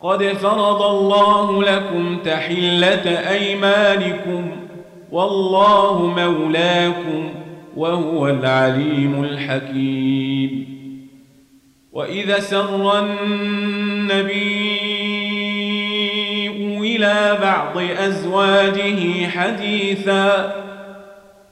قد فرض الله لكم تحلة أيمانكم والله مولاكم وهو العليم الحكيم. وإذا سر النبي إلى بعض أزواجه حديثا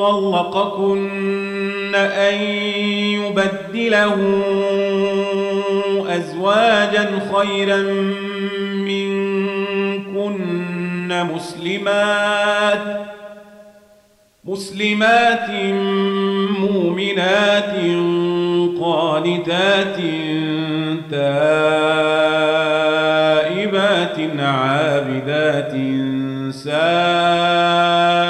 طلقكن أن يبدله أزواجا خيرا منكن مسلمات مسلمات مؤمنات قانتات تائبات عابدات سائحات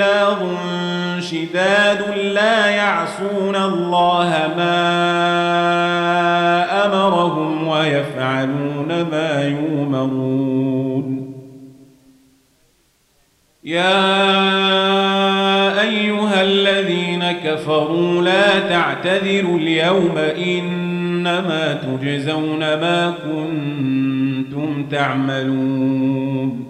غلاظ شداد لا يعصون الله ما أمرهم ويفعلون ما يؤمرون. يا أيها الذين كفروا لا تعتذروا اليوم إنما تجزون ما كنتم تعملون.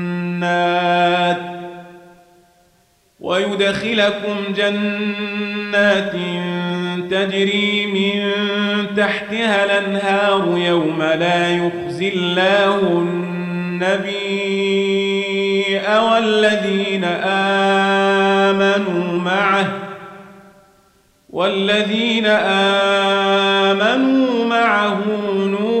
ويدخلكم جنات تجري من تحتها الأنهار يوم لا يخزي الله النبي والذين آمنوا معه والذين آمنوا معه نورهم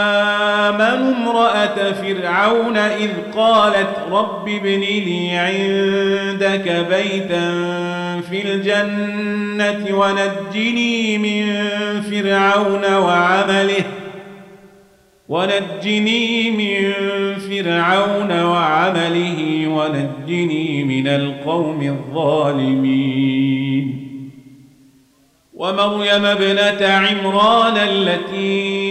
امرأة فرعون إذ قالت رب ابن لي عندك بيتا في الجنة ونجني من فرعون وعمله ونجني من فرعون وعمله ونجني من القوم الظالمين ومريم ابنة عمران التي